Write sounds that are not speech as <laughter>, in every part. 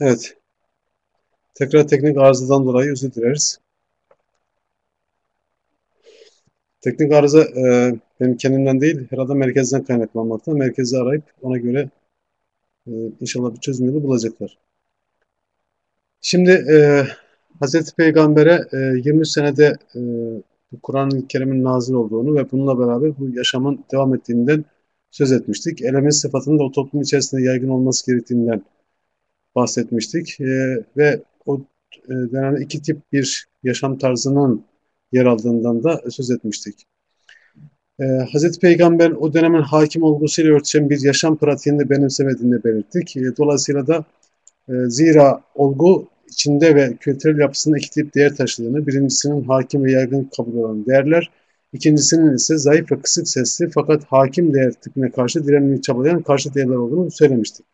Evet. Tekrar teknik arızadan dolayı özür dileriz. Teknik arıza e, benim kendimden değil, herhalde merkezden kaynaklanmakta. Merkezi arayıp ona göre e, inşallah bir çözüm yolu bulacaklar. Şimdi e, Hz. Peygamber'e e, 23 senede e, bu Kur'an-ı Kerim'in nazil olduğunu ve bununla beraber bu yaşamın devam ettiğinden söz etmiştik. Elemin sıfatının da o toplum içerisinde yaygın olması gerektiğinden bahsetmiştik. E, ve o e, denen iki tip bir yaşam tarzının yer aldığından da söz etmiştik. E, Hz. Peygamber o dönemin hakim olgusuyla örtüşen bir yaşam pratiğini benimsemediğini belirttik. E, dolayısıyla da e, zira olgu içinde ve kültürel yapısında iki tip değer taşıdığını, birincisinin hakim ve yaygın kabul olan değerler, ikincisinin ise zayıf ve kısık sesli fakat hakim değer tipine karşı direnmeyi çabalayan karşı değerler olduğunu söylemiştik.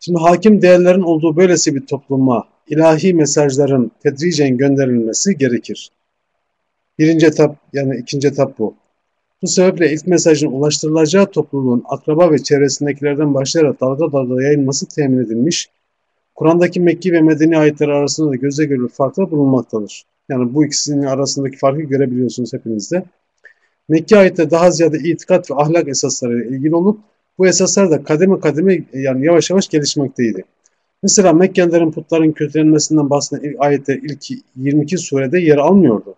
Şimdi hakim değerlerin olduğu böylesi bir topluma ilahi mesajların tedricen gönderilmesi gerekir. Birinci etap yani ikinci etap bu. Bu sebeple ilk mesajın ulaştırılacağı topluluğun akraba ve çevresindekilerden başlayarak dalga dalga yayılması temin edilmiş. Kur'an'daki Mekki ve Medeni ayetler arasında da göze görülür farklar bulunmaktadır. Yani bu ikisinin arasındaki farkı görebiliyorsunuz hepiniz de. Mekki ayette daha ziyade itikat ve ahlak esaslarıyla ilgili olup bu esaslar da kademe kademe yani yavaş yavaş gelişmekteydi. Mesela Mekkelilerin putların kötülenmesinden bahseden ilk ayette ilk 22 surede yer almıyordu.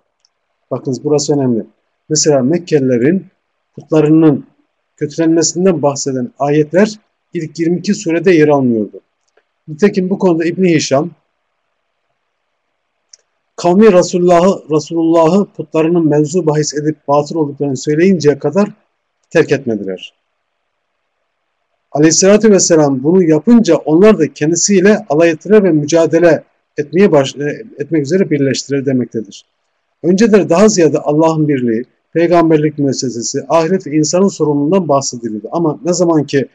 Bakınız burası önemli. Mesela Mekkelilerin putlarının kötülenmesinden bahseden ayetler ilk 22 surede yer almıyordu. Nitekim bu konuda İbn Hişam kavmi Resulullah'ı Resulullah'ı putlarının mevzu bahis edip batıl olduklarını söyleyinceye kadar terk etmediler. Aleyhissalatü vesselam bunu yapınca onlar da kendisiyle alay ettiler ve mücadele etmeye baş, e, etmek üzere birleştirir demektedir. Önceleri daha ziyade Allah'ın birliği, peygamberlik müessesesi, ahiret ve insanın sorumluluğundan bahsediliyordu. Ama ne zaman ki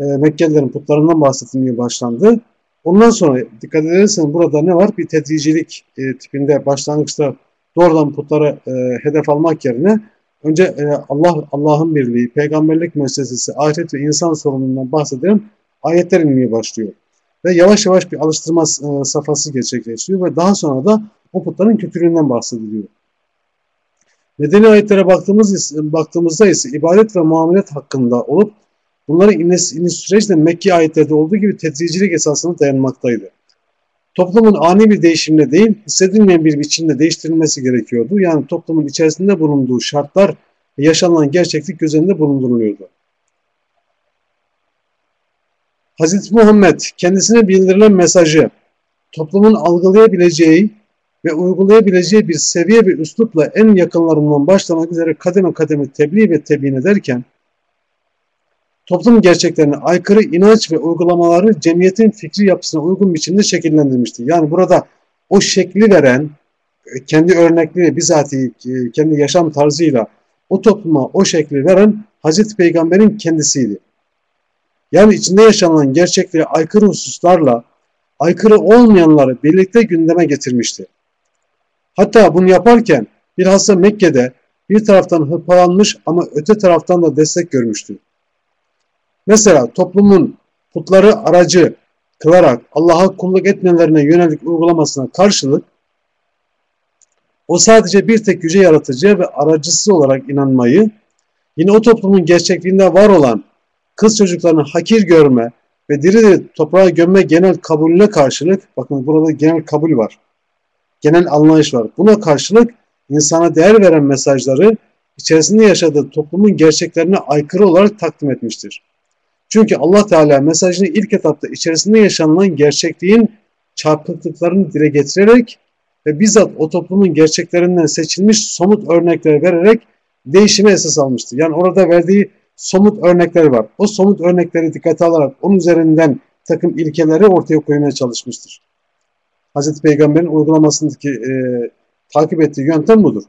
e, Mekkelilerin putlarından bahsedilmeye başlandı, ondan sonra dikkat edersen burada ne var? Bir tedricilik e, tipinde başlangıçta doğrudan putlara e, hedef almak yerine Önce e, Allah Allah'ın birliği, peygamberlik müessesesi, ahiret ve insan sorunundan bahseden ayetler inmeye başlıyor. Ve yavaş yavaş bir alıştırma e, safhası gerçekleşiyor ve daha sonra da o putların kötülüğünden bahsediliyor. Medeni ayetlere baktığımız, baktığımızda ise ibadet ve muamelet hakkında olup bunların iniş, iniş süreçte Mekke ayetlerde olduğu gibi tedricilik esasına dayanmaktaydı. Toplumun ani bir değişimle değil, hissedilmeyen bir biçimde değiştirilmesi gerekiyordu. Yani toplumun içerisinde bulunduğu şartlar yaşanan gerçeklik göz önünde bulunduruluyordu. Hz. Muhammed kendisine bildirilen mesajı toplumun algılayabileceği ve uygulayabileceği bir seviye ve üslupla en yakınlarından başlamak üzere kademe kademe tebliğ ve tebyin ederken toplum gerçeklerine aykırı inanç ve uygulamaları cemiyetin fikri yapısına uygun biçimde şekillendirmiştir. Yani burada o şekli veren, kendi örnekleri bizatihi kendi yaşam tarzıyla o topluma o şekli veren Hazreti Peygamber'in kendisiydi. Yani içinde yaşanan gerçekleri aykırı hususlarla aykırı olmayanları birlikte gündeme getirmişti. Hatta bunu yaparken bilhassa Mekke'de bir taraftan hırpalanmış ama öte taraftan da destek görmüştü. Mesela toplumun putları aracı kılarak Allah'a kulluk etmelerine yönelik uygulamasına karşılık o sadece bir tek yüce yaratıcıya ve aracısı olarak inanmayı, yine o toplumun gerçekliğinde var olan kız çocuklarını hakir görme ve diri diri toprağa gömme genel kabulüne karşılık, bakın burada genel kabul var, genel anlayış var. Buna karşılık insana değer veren mesajları içerisinde yaşadığı toplumun gerçeklerine aykırı olarak takdim etmiştir. Çünkü Allah Teala mesajını ilk etapta içerisinde yaşanılan gerçekliğin çarpıklıklarını dile getirerek ve bizzat o toplumun gerçeklerinden seçilmiş somut örnekler vererek değişime esas almıştır. Yani orada verdiği somut örnekler var. O somut örnekleri dikkate alarak onun üzerinden takım ilkeleri ortaya koymaya çalışmıştır. Hazreti Peygamber'in uygulamasındaki e, takip ettiği yöntem budur.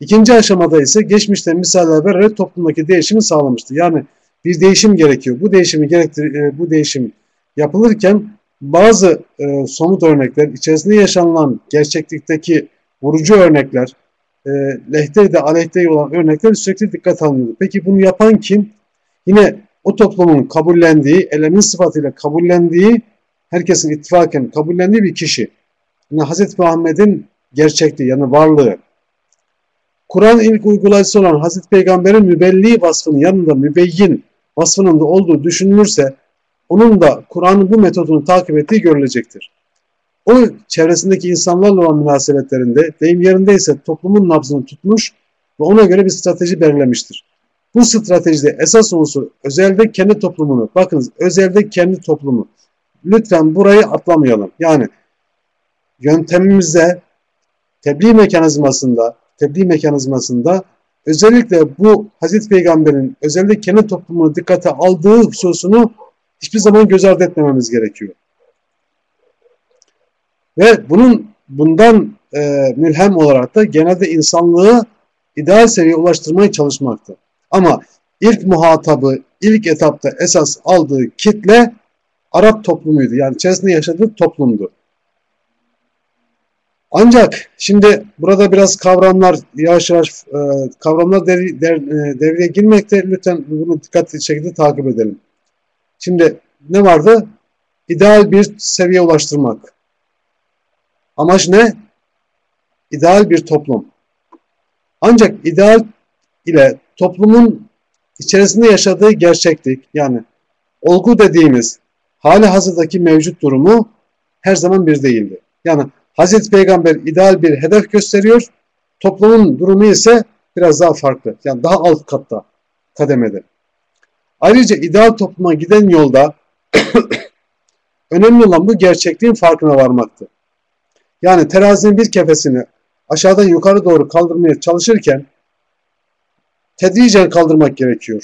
İkinci aşamada ise geçmişten misaller vererek toplumdaki değişimi sağlamıştır. Yani bir değişim gerekiyor. Bu değişimi gerektir e, bu değişim yapılırken bazı e, somut örnekler, içerisinde yaşanılan gerçeklikteki vurucu örnekler, e, lehte aleyhte olan örnekler sürekli dikkat alınıyordu. Peki bunu yapan kim? Yine o toplumun kabullendiği, elemin sıfatıyla kabullendiği, herkesin ittifaken kabullendiği bir kişi. Yani Hz. Muhammed'in gerçekliği yani varlığı. Kur'an ilk uygulayıcısı olan Hz. Peygamber'in mübelli vasfının yanında mübeyyin vasfının da olduğu düşünülürse onun da Kur'an'ın bu metodunu takip ettiği görülecektir. O çevresindeki insanlarla olan münasebetlerinde deyim yerindeyse toplumun nabzını tutmuş ve ona göre bir strateji belirlemiştir. Bu stratejide esas unsur özelde kendi toplumunu, bakınız özelde kendi toplumu. Lütfen burayı atlamayalım. Yani yöntemimizde tebliğ mekanizmasında, tebliğ mekanizmasında özellikle bu Hazreti Peygamber'in özellikle kendi toplumunu dikkate aldığı hususunu hiçbir zaman göz ardı etmememiz gerekiyor. Ve bunun bundan e, mülhem olarak da genelde insanlığı ideal seviyeye ulaştırmaya çalışmaktı. Ama ilk muhatabı, ilk etapta esas aldığı kitle Arap toplumuydu. Yani içerisinde yaşadığı toplumdu. Ancak şimdi burada biraz kavramlar yavaş yavaş e, kavramlar dev, dev, e, devreye girmekte. Lütfen bunu dikkatli şekilde takip edelim. Şimdi ne vardı? İdeal bir seviye ulaştırmak. Amaç ne? İdeal bir toplum. Ancak ideal ile toplumun içerisinde yaşadığı gerçeklik yani olgu dediğimiz hali hazırdaki mevcut durumu her zaman bir değildi. Yani Hazreti Peygamber ideal bir hedef gösteriyor. Toplumun durumu ise biraz daha farklı. Yani daha alt katta, kademede. Ayrıca ideal topluma giden yolda <coughs> önemli olan bu gerçekliğin farkına varmaktı. Yani terazinin bir kefesini aşağıdan yukarı doğru kaldırmaya çalışırken tedricen kaldırmak gerekiyor.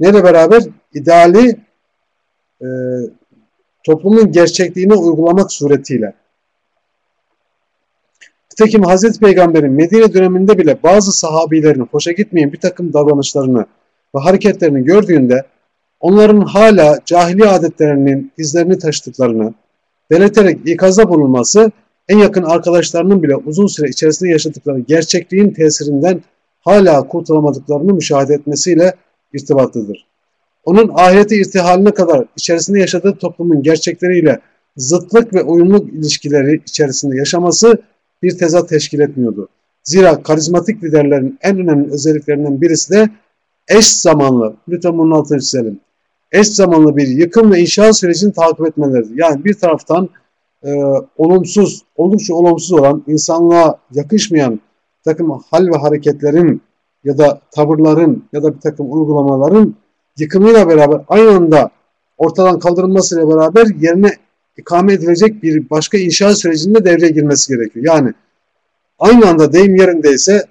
Neyle beraber? ideali e, toplumun gerçekliğine uygulamak suretiyle. Nitekim Hazreti Peygamber'in Medine döneminde bile bazı sahabilerin hoşa gitmeyen bir takım davranışlarını ve hareketlerini gördüğünde onların hala cahili adetlerinin izlerini taşıdıklarını belirterek ikazda bulunması en yakın arkadaşlarının bile uzun süre içerisinde yaşadıkları gerçekliğin tesirinden hala kurtulamadıklarını müşahede etmesiyle irtibatlıdır. Onun ahireti irtihaline kadar içerisinde yaşadığı toplumun gerçekleriyle zıtlık ve uyumluk ilişkileri içerisinde yaşaması bir tezat teşkil etmiyordu. Zira karizmatik liderlerin en önemli özelliklerinden birisi de eş zamanlı, lütfen bunun altını çizelim, eş zamanlı bir yıkım ve inşa sürecini takip etmeleridir. Yani bir taraftan e, olumsuz, oldukça olumsuz olan, insanlığa yakışmayan takım hal ve hareketlerin ya da tavırların ya da bir takım uygulamaların yıkımıyla beraber aynı anda ortadan kaldırılmasıyla beraber yerine ikame edilecek bir başka inşa sürecinde devreye girmesi gerekiyor. Yani aynı anda deyim yerindeyse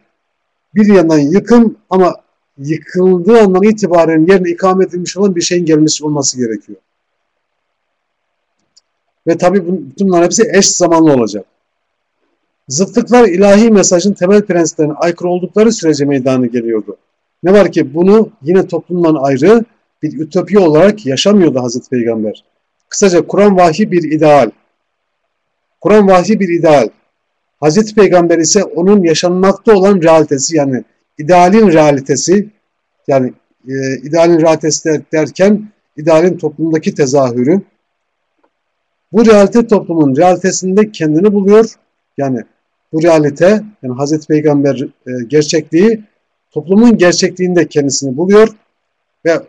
bir yandan yıkım ama yıkıldığı andan itibaren yerine ikame edilmiş olan bir şeyin gelmesi olması gerekiyor. Ve tabi bütün bunların hepsi eş zamanlı olacak. Zıtlıklar ilahi mesajın temel prensiplerine aykırı oldukları sürece meydana geliyordu. Ne var ki bunu yine toplumdan ayrı bir ütopya olarak yaşamıyordu Hazreti Peygamber. Kısaca Kur'an vahyi bir ideal. Kur'an vahyi bir ideal. Hazreti Peygamber ise onun yaşanmakta olan realitesi yani idealin realitesi yani e, idealin realitesi derken idealin toplumdaki tezahürü. Bu realite toplumun realitesinde kendini buluyor. Yani bu realite yani Hazreti Peygamber e, gerçekliği toplumun gerçekliğinde kendisini buluyor ve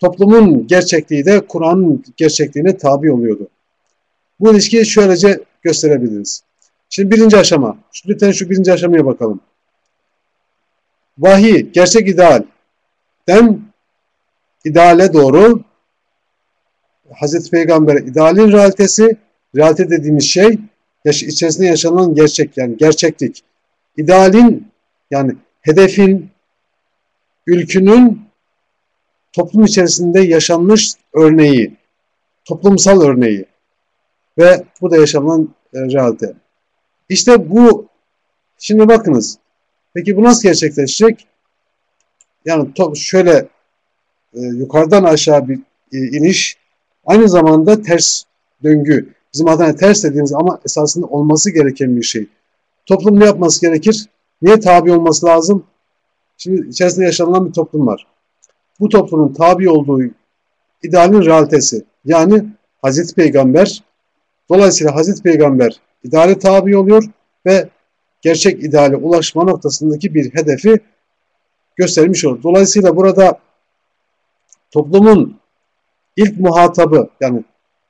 toplumun gerçekliği de Kur'an'ın gerçekliğine tabi oluyordu. Bu ilişkiyi şöylece gösterebiliriz. Şimdi birinci aşama. Lütfen şu birinci aşamaya bakalım. Vahiy, gerçek ideal. Den ideale doğru Hazreti Peygamber idealin realitesi, realite dediğimiz şey yaş içerisinde yaşanan gerçek yani gerçeklik. İdealin yani hedefin, ülkünün toplum içerisinde yaşanmış örneği, toplumsal örneği ve bu da yaşanan e, realite. İşte bu, şimdi bakınız, peki bu nasıl gerçekleşecek? Yani şöyle e, yukarıdan aşağı bir e, iniş, aynı zamanda ters döngü, bizim adına ters dediğimiz ama esasında olması gereken bir şey. Toplum ne yapması gerekir? Niye tabi olması lazım? Şimdi içerisinde yaşanılan bir toplum var. Bu toplumun tabi olduğu idealin realitesi. Yani Hazreti Peygamber dolayısıyla Hazreti Peygamber ideale tabi oluyor ve gerçek ideale ulaşma noktasındaki bir hedefi göstermiş olur. Dolayısıyla burada toplumun ilk muhatabı yani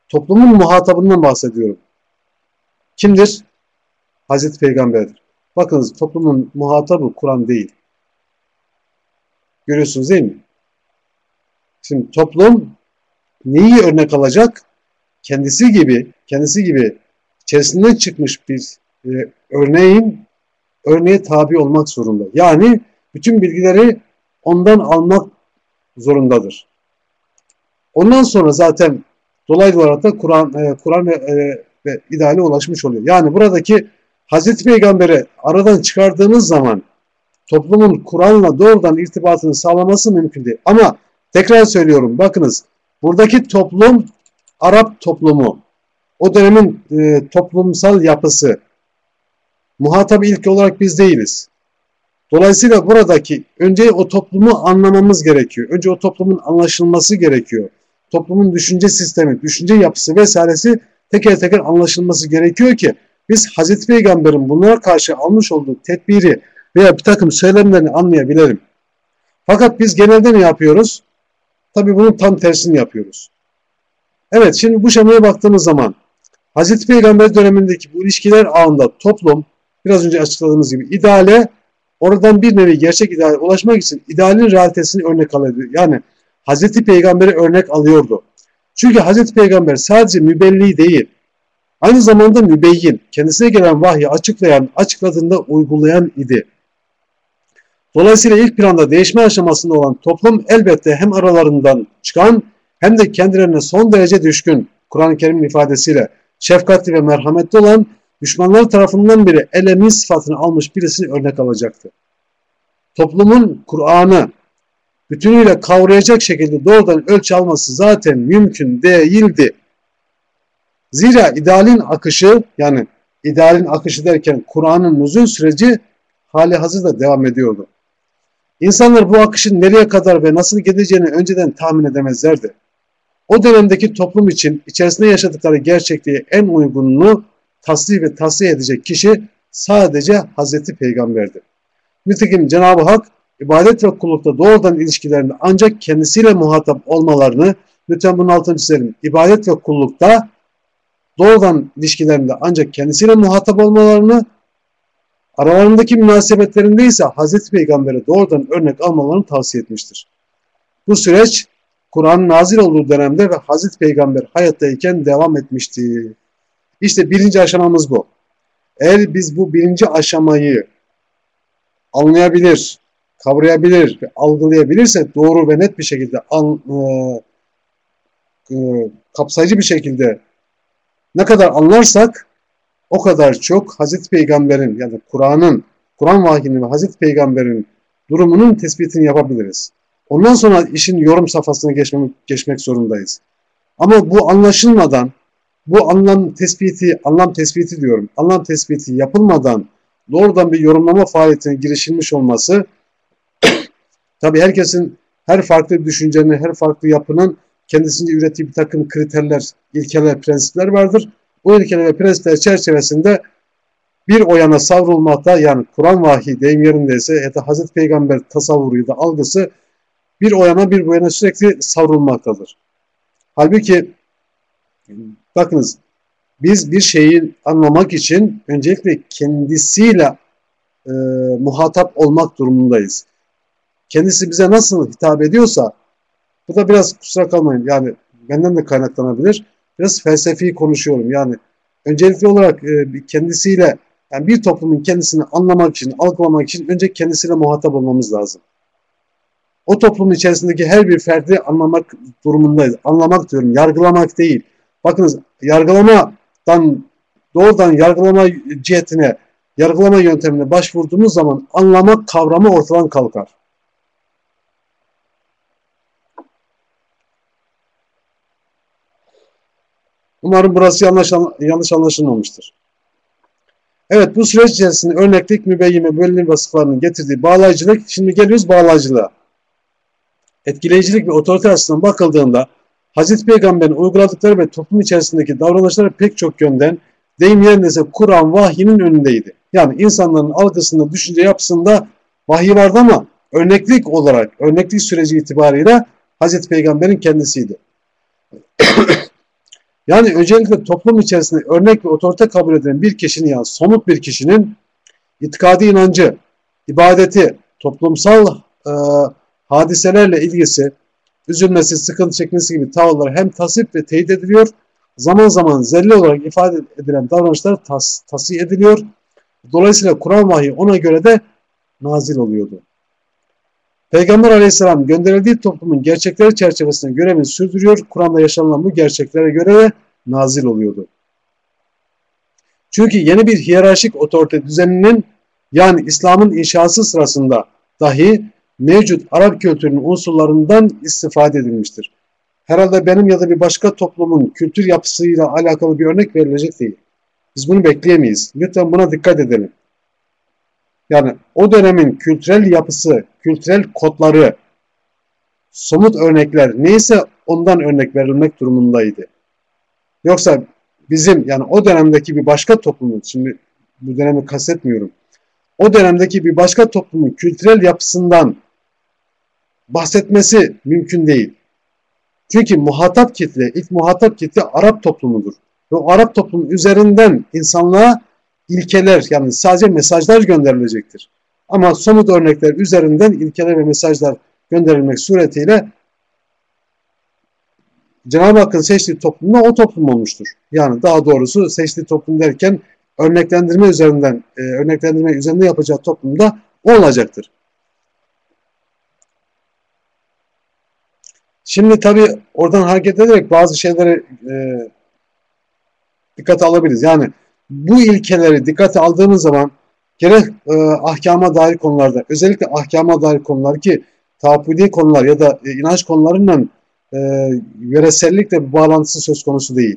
toplumun muhatabından bahsediyorum. Kimdir? Hazreti Peygamber'dir. Bakınız toplumun muhatabı Kur'an değil. Görüyorsunuz değil mi? Şimdi toplum neyi örnek alacak? Kendisi gibi, kendisi gibi içerisinden çıkmış bir e, örneğin örneğe tabi olmak zorunda. Yani bütün bilgileri ondan almak zorundadır. Ondan sonra zaten dolaylı olarak da Kur'an e, Kur'an ve, e, ve ideale ulaşmış oluyor. Yani buradaki Hazreti Peygamber'i aradan çıkardığınız zaman toplumun Kur'an'la doğrudan irtibatını sağlaması mümkün değil. Ama tekrar söylüyorum bakınız buradaki toplum Arap toplumu o dönemin e, toplumsal yapısı muhatap ilk olarak biz değiliz. Dolayısıyla buradaki önce o toplumu anlamamız gerekiyor. Önce o toplumun anlaşılması gerekiyor. Toplumun düşünce sistemi, düşünce yapısı vesairesi teker teker anlaşılması gerekiyor ki biz Hazreti Peygamber'in bunlara karşı almış olduğu tedbiri veya bir takım söylemlerini anlayabilelim. Fakat biz genelde ne yapıyoruz? Tabii bunun tam tersini yapıyoruz. Evet şimdi bu şemaya baktığımız zaman Hazreti Peygamber dönemindeki bu ilişkiler ağında toplum biraz önce açıkladığımız gibi ideale oradan bir nevi gerçek ideale ulaşmak için idealin realitesini örnek alıyordu. Yani Hazreti Peygamber'i örnek alıyordu. Çünkü Hazreti Peygamber sadece mübelli değil, aynı zamanda mübeyyin, kendisine gelen vahyi açıklayan, açıkladığında uygulayan idi. Dolayısıyla ilk planda değişme aşamasında olan toplum elbette hem aralarından çıkan hem de kendilerine son derece düşkün, Kur'an-ı Kerim'in ifadesiyle şefkatli ve merhametli olan düşmanlar tarafından biri elemin sıfatını almış birisini örnek alacaktı. Toplumun Kur'an'ı bütünüyle kavrayacak şekilde doğrudan ölçü alması zaten mümkün değildi. Zira idealin akışı yani idealin akışı derken Kur'an'ın nuzul süreci hali hazırda devam ediyordu. İnsanlar bu akışın nereye kadar ve nasıl gideceğini önceden tahmin edemezlerdi. O dönemdeki toplum için içerisinde yaşadıkları gerçekliği en uygununu tasdik ve tasdik edecek kişi sadece Hazreti Peygamber'di. Nitekim Cenab-ı Hak ibadet ve kullukta doğrudan ilişkilerinde ancak kendisiyle muhatap olmalarını lütfen bunun altını çizelim. İbadet ve kullukta doğrudan ilişkilerinde ancak kendisiyle muhatap olmalarını aralarındaki münasebetlerinde ise Hazreti Peygamber'e doğrudan örnek almalarını tavsiye etmiştir. Bu süreç Kur'an nazil olduğu dönemde ve Hazreti Peygamber hayattayken devam etmişti. İşte birinci aşamamız bu. Eğer biz bu birinci aşamayı anlayabilir, kavrayabilir ve algılayabilirse doğru ve net bir şekilde e, e, kapsayıcı bir şekilde ne kadar anlarsak o kadar çok Hazreti Peygamber'in yani Kur'an'ın, Kur'an vahyinin ve Hazreti Peygamber'in durumunun tespitini yapabiliriz. Ondan sonra işin yorum safhasına geçmek, geçmek zorundayız. Ama bu anlaşılmadan, bu anlam tespiti, anlam tespiti diyorum, anlam tespiti yapılmadan doğrudan bir yorumlama faaliyetine girişilmiş olması <coughs> tabi herkesin her farklı düşüncenin, her farklı yapının kendisinde ürettiği bir takım kriterler, ilkeler, prensipler vardır. Bu ilkeler ve prensipler çerçevesinde bir o yana savrulmakta yani Kur'an vahiy deyim yerindeyse ya da Hazreti Peygamber tasavvuru ya da algısı bir o yana bir bu yana sürekli savrulmaktadır. Halbuki bakınız biz bir şeyi anlamak için öncelikle kendisiyle e, muhatap olmak durumundayız. Kendisi bize nasıl hitap ediyorsa bu da biraz kusura kalmayın yani benden de kaynaklanabilir. Biraz felsefi konuşuyorum yani öncelikli olarak e, kendisiyle yani bir toplumun kendisini anlamak için, algılamak için önce kendisiyle muhatap olmamız lazım o toplumun içerisindeki her bir ferdi anlamak durumundayız. Anlamak diyorum, yargılamak değil. Bakınız yargılamadan doğrudan yargılama cihetine, yargılama yöntemine başvurduğumuz zaman anlamak kavramı ortadan kalkar. Umarım burası yanlış, yanlış anlaşılmamıştır. Evet bu süreç içerisinde örneklik, mübeyyime, bölünüm vasıflarının getirdiği bağlayıcılık. Şimdi geliyoruz bağlayıcılığa. Etkileyicilik ve otorite açısından bakıldığında Hazreti Peygamber'in uyguladıkları ve toplum içerisindeki davranışları pek çok yönden deyim yerindeyse Kur'an vahyinin önündeydi. Yani insanların algısında, düşünce yapısında vahiy vardı ama örneklik olarak, örneklik süreci itibarıyla Hazreti Peygamber'in kendisiydi. Yani öncelikle toplum içerisinde örnek ve otorite kabul edilen bir kişinin yani somut bir kişinin itikadi inancı, ibadeti, toplumsal e, hadiselerle ilgisi, üzülmesi, sıkıntı çekmesi gibi tavırlar hem tasvip ve teyit ediliyor, zaman zaman zelli olarak ifade edilen davranışlar tas, tasih ediliyor. Dolayısıyla Kur'an vahiy ona göre de nazil oluyordu. Peygamber aleyhisselam gönderildiği toplumun gerçekleri çerçevesinde görevini sürdürüyor. Kur'an'da yaşanılan bu gerçeklere göre de nazil oluyordu. Çünkü yeni bir hiyerarşik otorite düzeninin yani İslam'ın inşası sırasında dahi mevcut Arap kültürünün unsurlarından istifade edilmiştir. Herhalde benim ya da bir başka toplumun kültür yapısıyla alakalı bir örnek verilecek değil. Biz bunu bekleyemeyiz. Lütfen buna dikkat edelim. Yani o dönemin kültürel yapısı, kültürel kodları, somut örnekler neyse ondan örnek verilmek durumundaydı. Yoksa bizim yani o dönemdeki bir başka toplumun, şimdi bu dönemi kastetmiyorum, o dönemdeki bir başka toplumun kültürel yapısından bahsetmesi mümkün değil. Çünkü muhatap kitle, ilk muhatap kitle Arap toplumudur. Ve o Arap toplumu üzerinden insanlığa ilkeler yani sadece mesajlar gönderilecektir. Ama somut örnekler üzerinden ilkeler ve mesajlar gönderilmek suretiyle Cenab-ı Hakk'ın seçtiği toplumda o toplum olmuştur. Yani daha doğrusu seçtiği toplum derken örneklendirme üzerinden, e, örneklendirme üzerinde yapacağı toplumda o olacaktır. Şimdi tabi oradan hareket ederek bazı şeyleri e, dikkate alabiliriz. Yani bu ilkeleri dikkate aldığımız zaman gerek e, ahkama dair konularda özellikle ahkama dair konular ki tapudi konular ya da e, inanç konularından e, yöresellikle bir bağlantısı söz konusu değil.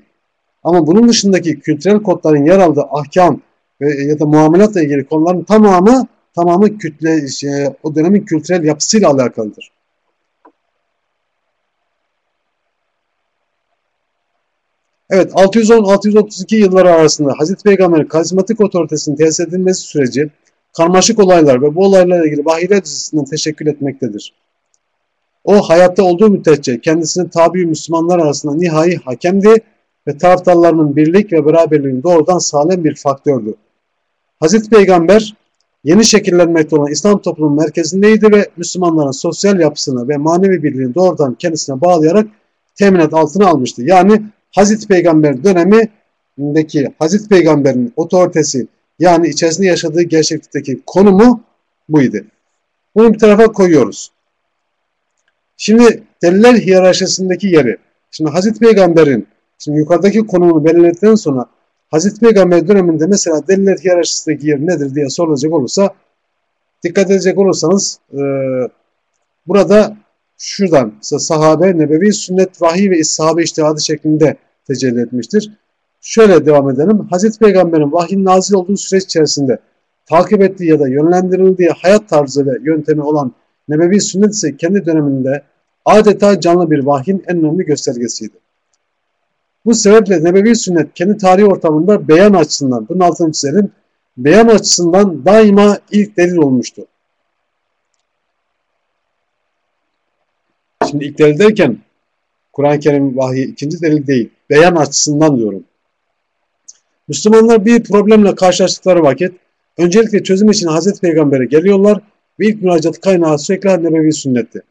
Ama bunun dışındaki kültürel kodların yer aldığı ahkam ve, ya da muamelatla ilgili konuların tamamı tamamı kütle şey, o dönemin kültürel yapısıyla alakalıdır. Evet 610-632 yılları arasında Hazreti Peygamber'in karizmatik otoritesinin tesis edilmesi süreci karmaşık olaylar ve bu olaylarla ilgili vahiyler dizisinden teşekkür etmektedir. O hayatta olduğu müddetçe kendisinin tabi Müslümanlar arasında nihai hakemdi ve taraftarlarının birlik ve beraberliğini doğrudan sağlayan bir faktördü. Hazreti Peygamber yeni şekillenmekte olan İslam toplumunun merkezindeydi ve Müslümanların sosyal yapısını ve manevi birliğini doğrudan kendisine bağlayarak teminat altına almıştı. Yani Hazreti Peygamber dönemindeki Hazreti Peygamber'in otoritesi yani içerisinde yaşadığı gerçeklikteki konumu buydu. Bunu bir tarafa koyuyoruz. Şimdi deliller hiyerarşisindeki yeri. Şimdi Hazreti Peygamber'in şimdi yukarıdaki konumunu belirledikten sonra Hazreti Peygamber döneminde mesela deliller hiyerarşisindeki yeri nedir diye sorulacak olursa dikkat edecek olursanız e, burada şuradan mesela sahabe, nebevi, sünnet, vahiy ve sahabe iştihadı şeklinde tecelli etmiştir. Şöyle devam edelim. Hazreti Peygamber'in vahyin nazil olduğu süreç içerisinde takip ettiği ya da yönlendirildiği hayat tarzı ve yöntemi olan nebevi sünnet ise kendi döneminde adeta canlı bir vahyin en önemli göstergesiydi. Bu sebeple nebevi sünnet kendi tarihi ortamında beyan açısından, bunun altını çizelim, beyan açısından daima ilk delil olmuştu. Şimdi ilk delil derken Kur'an-ı Kerim vahyi ikinci delil değil. Beyan açısından diyorum. Müslümanlar bir problemle karşılaştıkları vakit öncelikle çözüm için Hazreti Peygamber'e geliyorlar ve ilk müracaat kaynağı sürekli nebevi sünnetti.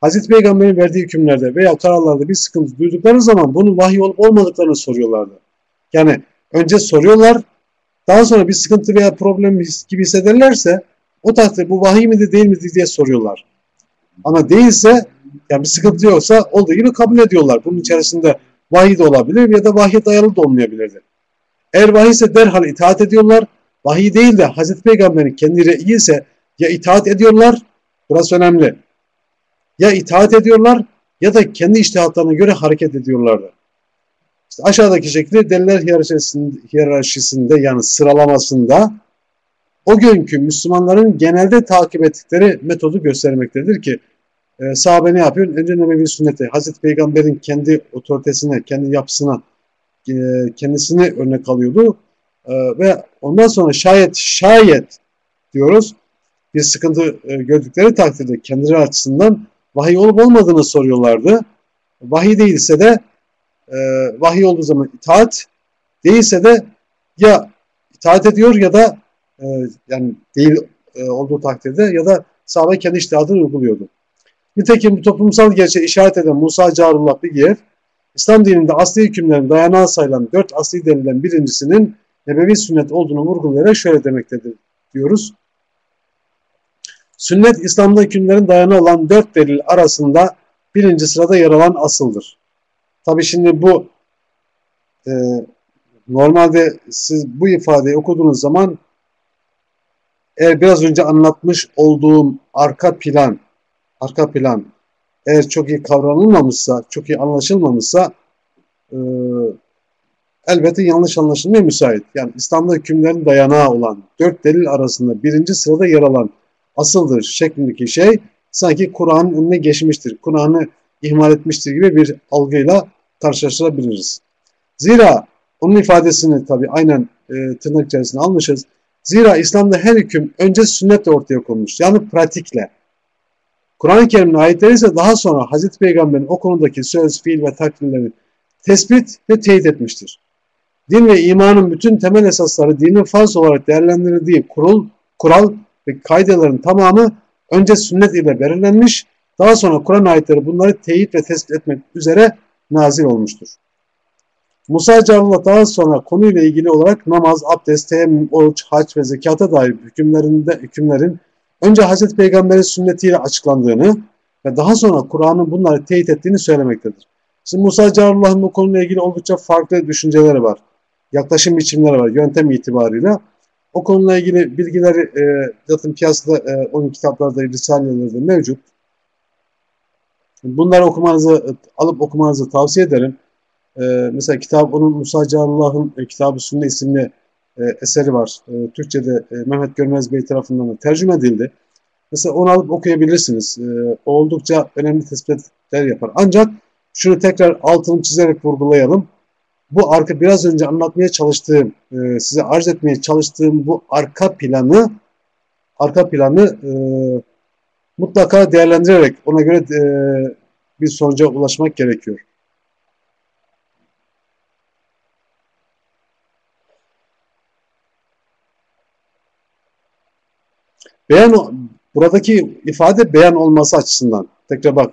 Hazreti Peygamber'in verdiği hükümlerde veya kararlarda bir sıkıntı duydukları zaman bunun vahiy olup olmadıklarını soruyorlardı. Yani önce soruyorlar, daha sonra bir sıkıntı veya problem gibi hissederlerse o takdirde bu vahiy midir değil midir diye soruyorlar. Ama değilse yani bir sıkıntı yoksa olduğu gibi kabul ediyorlar. Bunun içerisinde vahiy de olabilir ya da vahiy dayalı da olmayabilirdi. Eğer vahiy ise derhal itaat ediyorlar. Vahiy değil de Hazreti Peygamber'in kendi reyi ya itaat ediyorlar, burası önemli. Ya itaat ediyorlar ya da kendi iştihatlarına göre hareket ediyorlardı. İşte aşağıdaki şekilde deliller hiyerarşisinde, hiyerarşisinde yani sıralamasında o günkü Müslümanların genelde takip ettikleri metodu göstermektedir ki e, sahabe ne yapıyor? Önce Nebevi sünneti, Hazreti Peygamber'in kendi otoritesine, kendi yapısına e, kendisini örnek alıyordu. E, ve ondan sonra şayet şayet diyoruz bir sıkıntı e, gördükleri takdirde kendileri açısından vahiy olup olmadığını soruyorlardı. Vahiy değilse de e, vahiy olduğu zaman itaat değilse de ya itaat ediyor ya da e, yani değil e, olduğu takdirde ya da sahabe kendi iştihadını uyguluyordu. Nitekim bu toplumsal gerçeği işaret eden Musa Carullah Bigiyev, İslam dininde asli hükümlerin dayanağı sayılan dört asli delilden birincisinin nebevi sünnet olduğunu vurgulayarak şöyle demektedir diyoruz. Sünnet İslam'da hükümlerin dayanağı olan dört delil arasında birinci sırada yer alan asıldır. Tabi şimdi bu e, normalde siz bu ifadeyi okuduğunuz zaman eğer biraz önce anlatmış olduğum arka plan arka plan eğer çok iyi kavranılmamışsa, çok iyi anlaşılmamışsa e, elbette yanlış anlaşılmaya müsait. Yani İslam'da hükümlerin dayanağı olan dört delil arasında birinci sırada yer alan asıldır şeklindeki şey sanki Kur'an'ın önüne geçmiştir. Kur'an'ı ihmal etmiştir gibi bir algıyla karşılaştırabiliriz. Zira onun ifadesini tabi aynen e, tırnak içerisine almışız. Zira İslam'da her hüküm önce sünnetle ortaya konmuş. Yani pratikle. Kur'an-ı Kerim'in ayetleri ise daha sonra Hazreti Peygamber'in o konudaki söz, fiil ve takdirlerini tespit ve teyit etmiştir. Din ve imanın bütün temel esasları dinin farz olarak değerlendirildiği kurul, kural ve kaydelerin tamamı önce sünnet ile belirlenmiş, daha sonra Kur'an ayetleri bunları teyit ve tespit etmek üzere nazil olmuştur. Musa Carullah daha sonra konuyla ilgili olarak namaz, abdest, teyemmüm, oruç, hac ve zekata dair hükümlerinde hükümlerin önce Hazreti Peygamber'in sünnetiyle açıklandığını ve daha sonra Kur'an'ın bunları teyit ettiğini söylemektedir. Şimdi Musa Carullah'ın bu konuyla ilgili oldukça farklı düşünceleri var. Yaklaşım biçimleri var yöntem itibarıyla. O konuyla ilgili bilgileri e, zaten piyasada e, onun kitaplarda, risalelerde mevcut. Bunları okumanızı, alıp okumanızı tavsiye ederim. E, mesela kitap, onun Musa Carullah'ın e, Kitab-ı isimli e, eseri var. E, Türkçe'de e, Mehmet Görmez Bey tarafından da tercüme edildi. Mesela onu alıp okuyabilirsiniz. Oldukça önemli tespitler yapar. Ancak şunu tekrar altını çizerek vurgulayalım. Bu arka biraz önce anlatmaya çalıştığım, size arz etmeye çalıştığım bu arka planı arka planı mutlaka değerlendirerek ona göre bir sonuca ulaşmak gerekiyor. Beyan buradaki ifade beyan olması açısından. Tekrar bak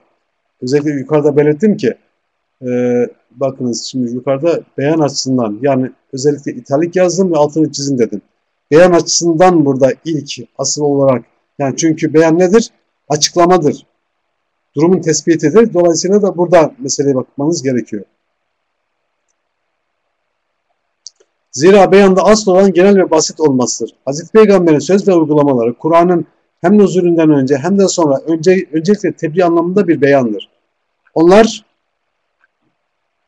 özellikle yukarıda belirttim ki e, bakınız şimdi yukarıda beyan açısından yani özellikle italik yazdım ve altını çizin dedim. Beyan açısından burada ilk asıl olarak yani çünkü beyan nedir? Açıklamadır. Durumun tespitidir. Dolayısıyla da burada meseleye bakmanız gerekiyor. Zira beyanda asıl olan genel ve basit olmasıdır. Hazreti Peygamber'in söz ve uygulamaları Kur'an'ın hem nuzulünden önce hem de sonra önce, öncelikle tebliğ anlamında bir beyandır. Onlar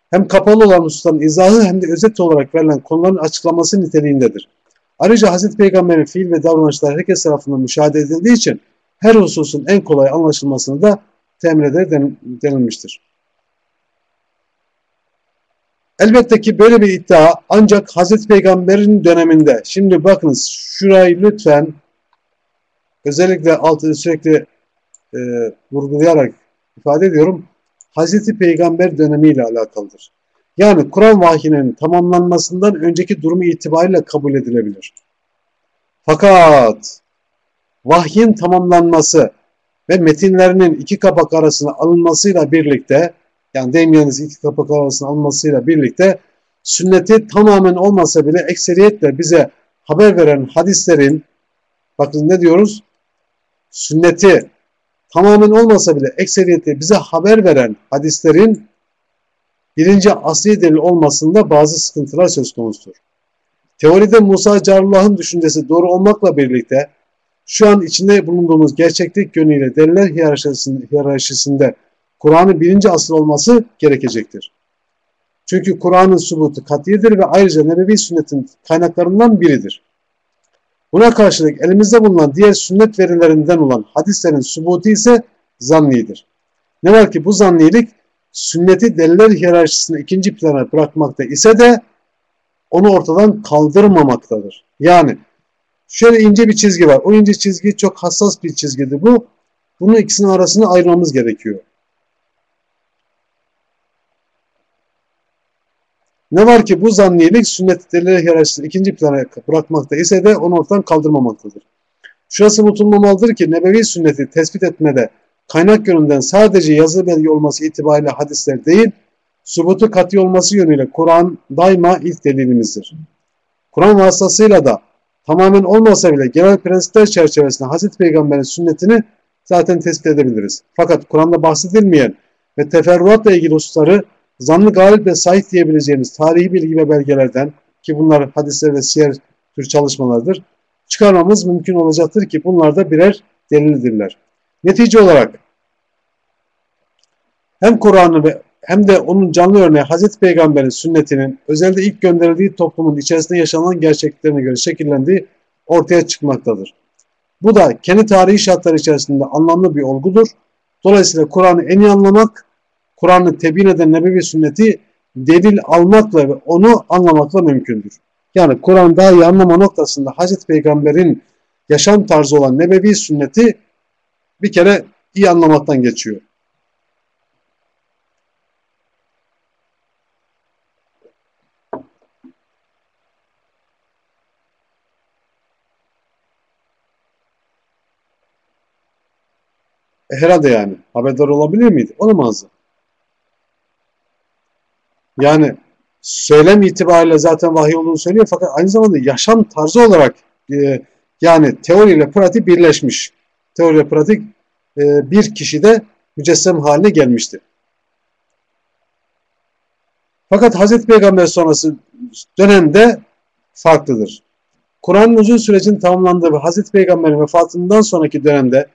hem kapalı olan hususların izahı hem de özet olarak verilen konuların açıklaması niteliğindedir. Ayrıca Hazreti Peygamber'in fiil ve davranışları herkes tarafından müşahede edildiği için her hususun en kolay anlaşılmasını da temin eder denilmiştir. Elbette ki böyle bir iddia ancak Hazreti Peygamber'in döneminde. Şimdi bakınız şurayı lütfen özellikle altını sürekli e, vurgulayarak ifade ediyorum. Hazreti Peygamber dönemiyle alakalıdır. Yani Kur'an vahyinin tamamlanmasından önceki durumu itibariyle kabul edilebilir. Fakat vahyin tamamlanması ve metinlerinin iki kapak arasına alınmasıyla birlikte yani değmeyeniz iki kapak arasına alınmasıyla birlikte sünneti tamamen olmasa bile ekseriyetle bize haber veren hadislerin bakın ne diyoruz? Sünneti tamamen olmasa bile ekseriyetle bize haber veren hadislerin birinci asli delil olmasında bazı sıkıntılar söz konusudur. Teoride Musa Carullah'ın düşüncesi doğru olmakla birlikte şu an içinde bulunduğumuz gerçeklik yönüyle deliller hiyerarşisinde, hiyerarşisinde Kur'an'ın birinci asıl olması gerekecektir. Çünkü Kur'an'ın subutu katiyedir ve ayrıca Nebevi sünnetin kaynaklarından biridir. Buna karşılık elimizde bulunan diğer sünnet verilerinden olan hadislerin subutu ise zannidir. Ne var ki bu zannilik sünneti deliller hiyerarşisini ikinci plana bırakmakta ise de onu ortadan kaldırmamaktadır. Yani şöyle ince bir çizgi var. O ince çizgi çok hassas bir çizgidir bu. Bunun ikisinin arasını ayırmamız gerekiyor. Ne var ki bu zannilik sünnet deliller hiyerarşisini ikinci plana bırakmakta ise de onu ortadan kaldırmamaktadır. Şurası unutulmamalıdır ki Nebevi sünneti tespit etmede kaynak yönünden sadece yazılı belge olması itibariyle hadisler değil, subutu katı olması yönüyle Kur'an daima ilk delilimizdir. Kur'an vasıtasıyla da tamamen olmasa bile genel prensipler çerçevesinde Hazreti Peygamber'in sünnetini zaten tespit edebiliriz. Fakat Kur'an'da bahsedilmeyen ve teferruatla ilgili hususları zanlı galip ve sahih diyebileceğimiz tarihi bilgi ve belgelerden ki bunlar hadisler ve siyer tür çalışmalardır çıkarmamız mümkün olacaktır ki bunlar da birer delildirler. Netice olarak hem Kur'an'ı ve hem de onun canlı örneği Hazreti Peygamber'in sünnetinin özellikle ilk gönderildiği toplumun içerisinde yaşanan gerçekliklerine göre şekillendiği ortaya çıkmaktadır. Bu da kendi tarihi şartlar içerisinde anlamlı bir olgudur. Dolayısıyla Kur'an'ı en iyi anlamak, Kur'an'ı tebyin eden nebevi sünneti delil almakla ve onu anlamakla mümkündür. Yani Kur'an daha iyi anlama noktasında Hazreti Peygamber'in yaşam tarzı olan nebevi sünneti bir kere iyi anlamaktan geçiyor. E, herhalde yani. Haberdar olabilir miydi? Olamazdı. Yani söylem itibariyle zaten vahiy olduğunu söylüyor fakat aynı zamanda yaşam tarzı olarak e, yani teori ile pratik birleşmiş. Teori pratik e, bir kişide mücessem haline gelmişti. Fakat Hazreti Peygamber sonrası dönemde farklıdır. Kur'an'ın uzun sürecin tamamlandığı ve Hazreti Peygamber'in vefatından sonraki dönemde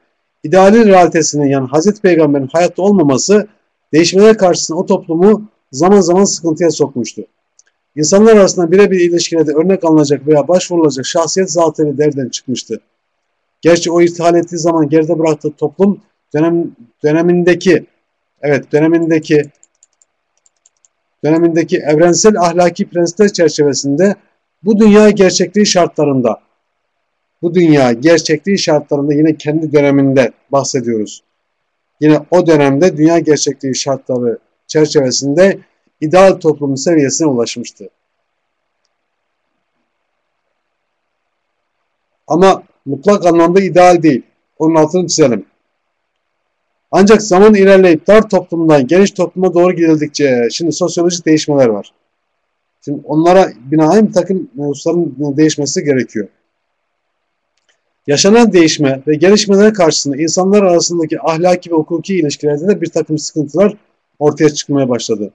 idealin realitesinin yani Hazreti Peygamber'in hayatta olmaması değişmeler karşısında o toplumu zaman zaman sıkıntıya sokmuştu. İnsanlar arasında birebir ilişkilerde örnek alınacak veya başvurulacak şahsiyet zatını derden çıkmıştı. Gerçi o irtihal ettiği zaman geride bıraktığı toplum dönem, dönemindeki evet dönemindeki dönemindeki evrensel ahlaki prensipler çerçevesinde bu dünya gerçekliği şartlarında bu dünya gerçekliği şartlarında yine kendi döneminde bahsediyoruz. Yine o dönemde dünya gerçekliği şartları çerçevesinde ideal toplum seviyesine ulaşmıştı. Ama mutlak anlamda ideal değil. Onun altını çizelim. Ancak zaman ilerleyip dar toplumdan geniş topluma doğru gidildikçe şimdi sosyolojik değişmeler var. Şimdi onlara binaen bir takım hususların değişmesi gerekiyor. Yaşanan değişme ve gelişmeler karşısında insanlar arasındaki ahlaki ve hukuki ilişkilerde de bir takım sıkıntılar ortaya çıkmaya başladı.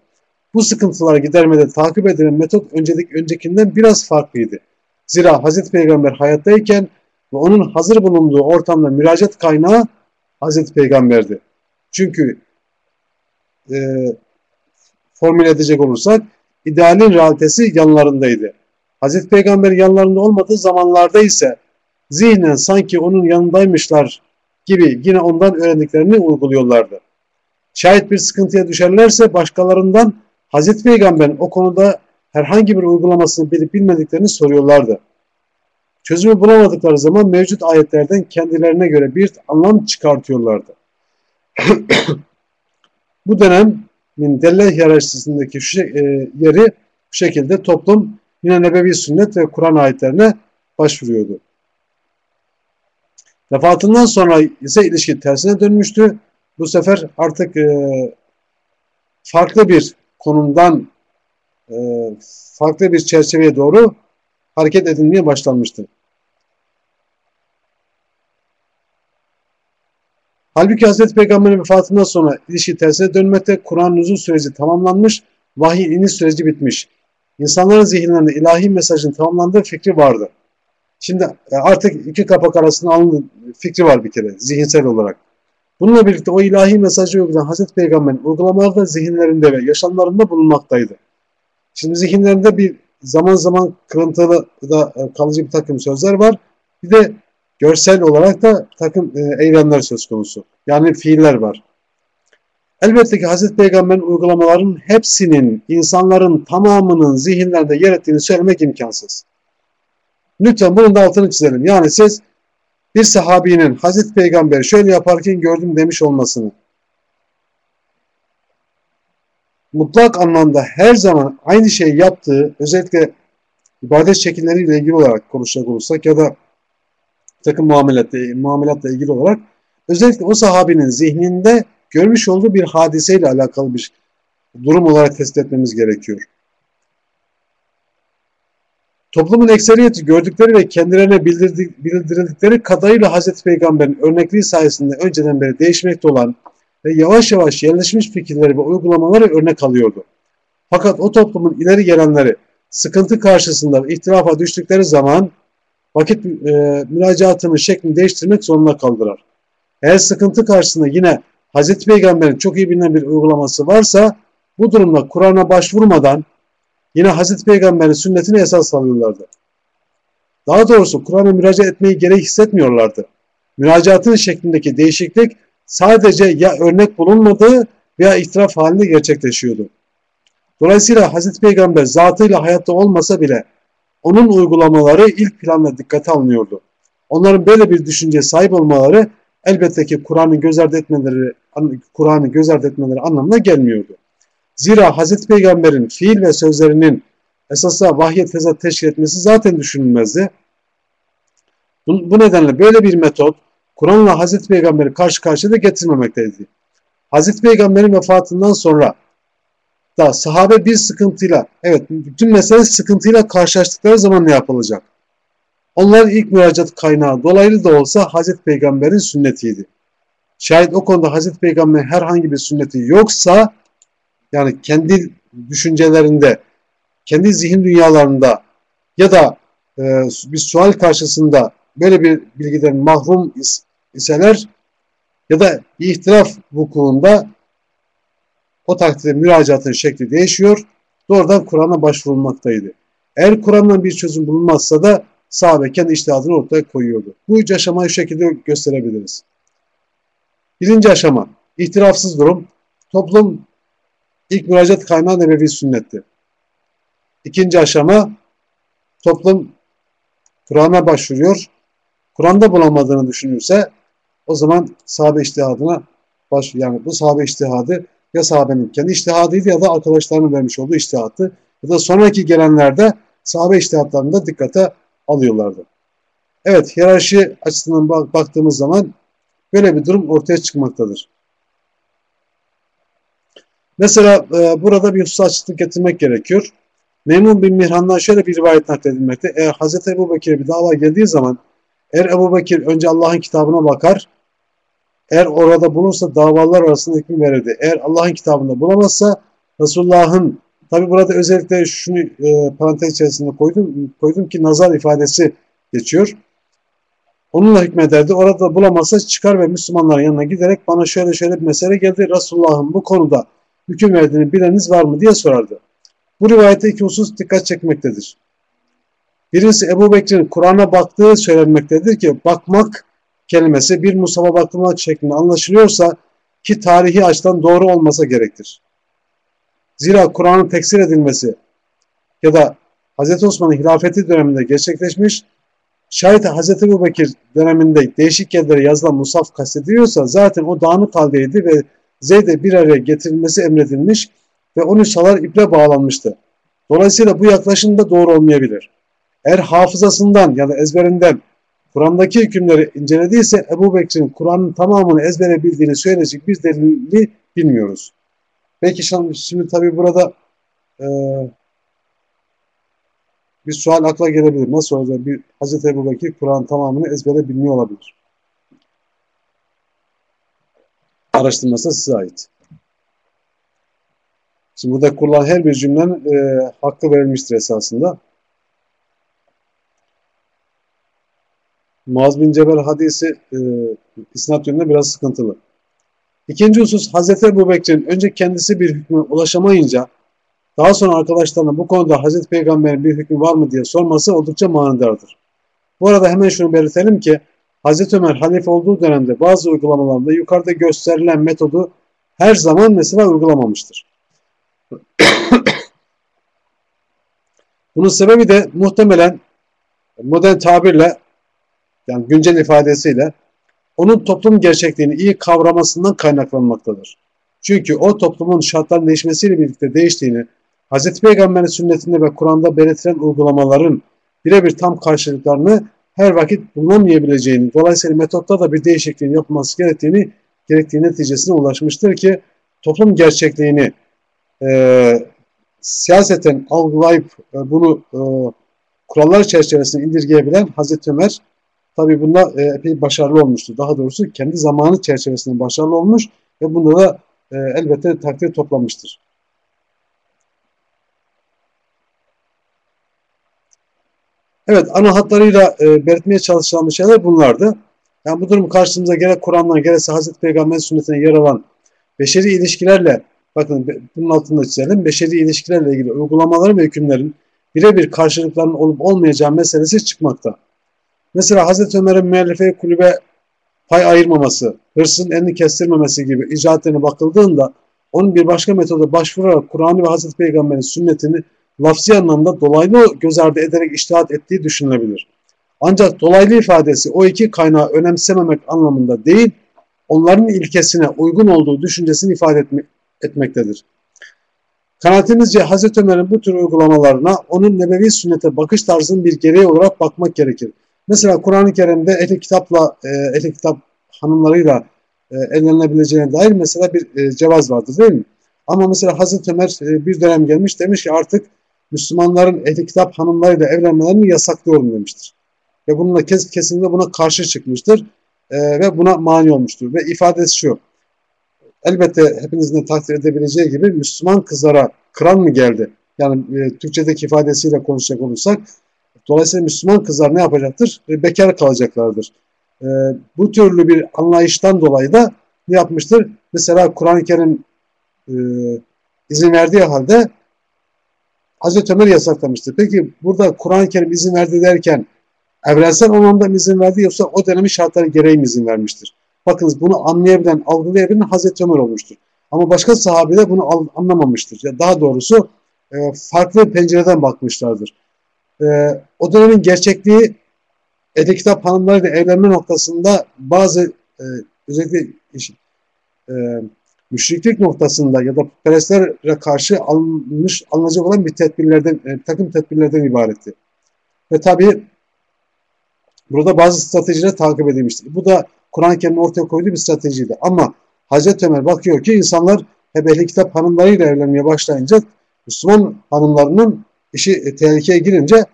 Bu sıkıntıları gidermede takip edilen metot öncelik öncekinden biraz farklıydı. Zira Hz. Peygamber hayattayken ve onun hazır bulunduğu ortamda müracaat kaynağı Hz. Peygamber'di. Çünkü e, formüle edecek olursak idealin realitesi yanlarındaydı. Hz. Peygamber yanlarında olmadığı zamanlarda ise zihnen sanki onun yanındaymışlar gibi yine ondan öğrendiklerini uyguluyorlardı. Şayet bir sıkıntıya düşerlerse başkalarından Hazreti Peygamber'in o konuda herhangi bir uygulamasını bilip bilmediklerini soruyorlardı. Çözümü bulamadıkları zaman mevcut ayetlerden kendilerine göre bir anlam çıkartıyorlardı. <coughs> Bu dönemin delle hiyerarşisindeki şu, e, yeri bu şekilde toplum yine nebevi sünnet ve Kur'an ayetlerine başvuruyordu. Vefatından sonra ise ilişki tersine dönmüştü. Bu sefer artık e, farklı bir konumdan e, farklı bir çerçeveye doğru hareket edilmeye başlanmıştı. Halbuki Hazreti Peygamber'in vefatından sonra ilişki tersine dönmekte, Kur'an'ın uzun süreci tamamlanmış, vahiy iniş süreci bitmiş. İnsanların zihinlerinde ilahi mesajın tamamlandığı fikri vardı. Şimdi e, artık iki kapak arasında alın fikri var bir kere zihinsel olarak. Bununla birlikte o ilahi mesajı uygulayan Hazreti Peygamber'in uygulamaları da zihinlerinde ve yaşamlarında bulunmaktaydı. Şimdi zihinlerinde bir zaman zaman kırıntılı da e, kalıcı bir takım sözler var. Bir de görsel olarak da takım e, eylemler söz konusu. Yani fiiller var. Elbette ki Hazreti Peygamber'in uygulamaların hepsinin insanların tamamının zihinlerinde yer ettiğini söylemek imkansız. Lütfen bunun da altını çizelim. Yani siz bir sahabinin Hazreti Peygamber şöyle yaparken gördüm demiş olmasını mutlak anlamda her zaman aynı şeyi yaptığı özellikle ibadet şekilleriyle ilgili olarak konuşacak olursak ya da takım muamelatla, muamelatla ilgili olarak özellikle o sahabinin zihninde görmüş olduğu bir hadiseyle alakalı bir durum olarak tespit etmemiz gerekiyor. Toplumun ekseriyeti gördükleri ve kendilerine bildirdikleri kadarıyla Hazreti Peygamber'in örnekliği sayesinde önceden beri değişmekte olan ve yavaş yavaş yerleşmiş fikirleri ve uygulamaları örnek alıyordu. Fakat o toplumun ileri gelenleri sıkıntı karşısında ihtilafa düştükleri zaman vakit e, müracaatının şeklini değiştirmek zorunda kaldılar. Eğer sıkıntı karşısında yine Hazreti Peygamber'in çok iyi bilinen bir uygulaması varsa bu durumda Kur'an'a başvurmadan yine Hazreti Peygamber'in sünnetini esas alıyorlardı. Daha doğrusu Kur'an'a müracaat etmeyi gerek hissetmiyorlardı. Müracaatın şeklindeki değişiklik sadece ya örnek bulunmadığı veya itiraf halinde gerçekleşiyordu. Dolayısıyla Hazreti Peygamber zatıyla hayatta olmasa bile onun uygulamaları ilk planda dikkate alınıyordu. Onların böyle bir düşünceye sahip olmaları elbette ki Kur'an'ı göz ardı etmeleri Kur'an'ı göz ardı etmeleri anlamına gelmiyordu. Zira Hazreti Peygamber'in fiil ve sözlerinin esasla vahye tezat teşkil etmesi zaten düşünülmezdi. Bu, bu nedenle böyle bir metot Kur'an'la Hazreti Peygamber'i karşı karşıya da getirmemekteydi. Hazreti Peygamber'in vefatından sonra da sahabe bir sıkıntıyla, evet bütün mesele sıkıntıyla karşılaştıkları zaman ne yapılacak? Onların ilk müracaat kaynağı dolaylı da olsa Hazreti Peygamber'in sünnetiydi. Şayet o konuda Hazreti Peygamber'in herhangi bir sünneti yoksa, yani kendi düşüncelerinde, kendi zihin dünyalarında ya da e, bir sual karşısında böyle bir bilgiden mahrum iseler ya da ihtilaf vukuunda o takdirde müracaatın şekli değişiyor. Doğrudan Kur'an'a başvurulmaktaydı. Eğer Kur'an'dan bir çözüm bulunmazsa da sahabe kendi iştihadını ortaya koyuyordu. Bu üç aşamayı şu şekilde gösterebiliriz. Birinci aşama, ihtilafsız durum. Toplum ilk müracaat kaynağı nebevi sünnetti. İkinci aşama, toplum Kur'an'a başvuruyor. Kur'an'da bulamadığını düşünürse o zaman sahabe iştihadına baş yani bu sahabe iştihadı ya sahabenin kendi iştihadıydı ya da arkadaşlarının vermiş olduğu iştihattı. Ya da sonraki gelenlerde sahabe iştihatlarını da dikkate alıyorlardı. Evet, hiyerarşi açısından baktığımız zaman böyle bir durum ortaya çıkmaktadır. Mesela e, burada bir husus açıklık getirmek gerekiyor. Memnun bin Mihran'dan şöyle bir rivayet nakledilmekte. Eğer Hz. Ebu Bekir'e bir dava geldiği zaman eğer Ebu Bekir önce Allah'ın kitabına bakar, eğer orada bulursa davalar arasında hüküm verirdi. Eğer Allah'ın kitabında bulamazsa Resulullah'ın tabi burada özellikle şunu e, parantez içerisinde koydum, koydum ki nazar ifadesi geçiyor. Onunla hükmederdi. Orada bulamazsa çıkar ve Müslümanların yanına giderek bana şöyle şöyle bir mesele geldi. Resulullah'ın bu konuda hüküm verdiğini bileniniz var mı diye sorardı. Bu rivayette iki husus dikkat çekmektedir. Birincisi Ebu Bekir'in Kur'an'a baktığı söylenmektedir ki bakmak kelimesi bir Musab'a bakılmak şeklinde anlaşılıyorsa ki tarihi açıdan doğru olmasa gerektir. Zira Kur'an'ın teksir edilmesi ya da Hz. Osman'ın hilafeti döneminde gerçekleşmiş, şayet Hz. Ebu Bekir döneminde değişik yerlere yazılan musaf kastediliyorsa zaten o dağınık haldeydi ve Zeyd'e bir araya getirilmesi emredilmiş ve o nüshalar iple bağlanmıştı. Dolayısıyla bu yaklaşım da doğru olmayabilir. Eğer hafızasından ya da ezberinden Kur'an'daki hükümleri incelediyse Ebu Bekir'in Kur'an'ın tamamını ezbere bildiğini söyleyecek bir delili bilmiyoruz. Peki şimdi tabi burada e, bir sual akla gelebilir. Nasıl olacak? Bir Hazreti Ebu Bekir Kur'an tamamını ezbere bilmiyor olabilir. Araştırması size ait. Şimdi burada kurulan her bir cümlenin e, hakkı verilmiştir esasında. Muaz bin Cebel hadisi e, isnat yönünde biraz sıkıntılı. İkinci husus Hazreti Ebu Bekir'in önce kendisi bir hükme ulaşamayınca daha sonra arkadaşlarına bu konuda Hazreti Peygamber'in bir hükmü var mı diye sorması oldukça manidardır. Bu arada hemen şunu belirtelim ki Hazreti Ömer halife olduğu dönemde bazı uygulamalarında yukarıda gösterilen metodu her zaman mesela uygulamamıştır. <coughs> Bunun sebebi de muhtemelen modern tabirle yani güncel ifadesiyle onun toplum gerçekliğini iyi kavramasından kaynaklanmaktadır. Çünkü o toplumun şartların değişmesiyle birlikte değiştiğini, Hz. Peygamber'in sünnetinde ve Kur'an'da belirtilen uygulamaların birebir tam karşılıklarını her vakit bulunamayabileceğini, dolayısıyla metotta da bir değişikliğin yapılması gerektiğini, gerektiği neticesine ulaşmıştır ki toplum gerçekliğini e, siyaseten algılayıp e, bunu e, kurallar çerçevesinde indirgeyebilen Hazreti Ömer tabi bunda e, epey başarılı olmuştu. Daha doğrusu kendi zamanı çerçevesinde başarılı olmuş ve bunda da e, elbette takdir toplamıştır. Evet ana hatlarıyla e, belirtmeye çalışılan şeyler bunlardı. Yani bu durum karşımıza gerek Kur'an'dan gerekse Hazreti Peygamber sünnetine yer alan beşeri ilişkilerle bakın bunun altında çizelim. Beşeri ilişkilerle ilgili uygulamaların ve hükümlerin birebir karşılıklarının olup olmayacağı meselesi çıkmakta. Mesela Hazreti Ömer'in müellifeye kulübe pay ayırmaması, hırsın elini kestirmemesi gibi icraatlerine bakıldığında onun bir başka metoda başvurarak Kur'an'ı ve Hazreti Peygamber'in sünnetini lafzi anlamda dolaylı göz ardı ederek iştihat ettiği düşünülebilir. Ancak dolaylı ifadesi o iki kaynağı önemsememek anlamında değil, onların ilkesine uygun olduğu düşüncesini ifade etme, etmektedir. Kanaatimizce Hz. Ömer'in bu tür uygulamalarına onun nebevi sünnete bakış tarzının bir gereği olarak bakmak gerekir. Mesela Kur'an-ı Kerim'de ehli kitapla, e, ehli kitap hanımlarıyla e, evlenilebileceğine dair mesela bir e, cevaz vardır değil mi? Ama mesela Hazreti Ömer e, bir dönem gelmiş demiş ki artık Müslümanların ehli kitap hanımlarıyla evlenmelerini yasaklıyorum demiştir. Ve bununla kes, kesinlikle buna karşı çıkmıştır e, ve buna mani olmuştur. Ve ifadesi şu, elbette hepinizin de takdir edebileceği gibi Müslüman kızlara kral mı geldi? Yani e, Türkçedeki ifadesiyle konuşacak olursak, dolayısıyla Müslüman kızlar ne yapacaktır? E, bekar kalacaklardır. E, bu türlü bir anlayıştan dolayı da ne yapmıştır? Mesela Kur'an-ı Kerim e, izin verdiği halde Hazreti Ömer yasaklamıştır. Peki burada Kur'an-ı Kerim izin verdi derken evrensel anlamda izin verdi yoksa o dönemin şartları gereği mi izin vermiştir? Bakınız bunu anlayabilen, algılayabilen Hazreti Ömer olmuştur. Ama başka sahabeler bunu anlamamıştır. Ya daha doğrusu e, farklı pencereden bakmışlardır. E, o dönemin gerçekliği Ede Kitap hanımlarıyla evlenme noktasında bazı e, özellikle e, müşriklik noktasında ya da perestlere karşı alınmış, alınacak olan bir tedbirlerden, bir takım tedbirlerden ibaretti. Ve tabi burada bazı stratejiler takip edilmiştir. Bu da Kur'an-ı Kerim'in ortaya koyduğu bir stratejiydi. Ama Hazreti Ömer bakıyor ki insanlar hep ehli kitap hanımlarıyla evlenmeye başlayınca Müslüman hanımlarının işi e, tehlikeye girince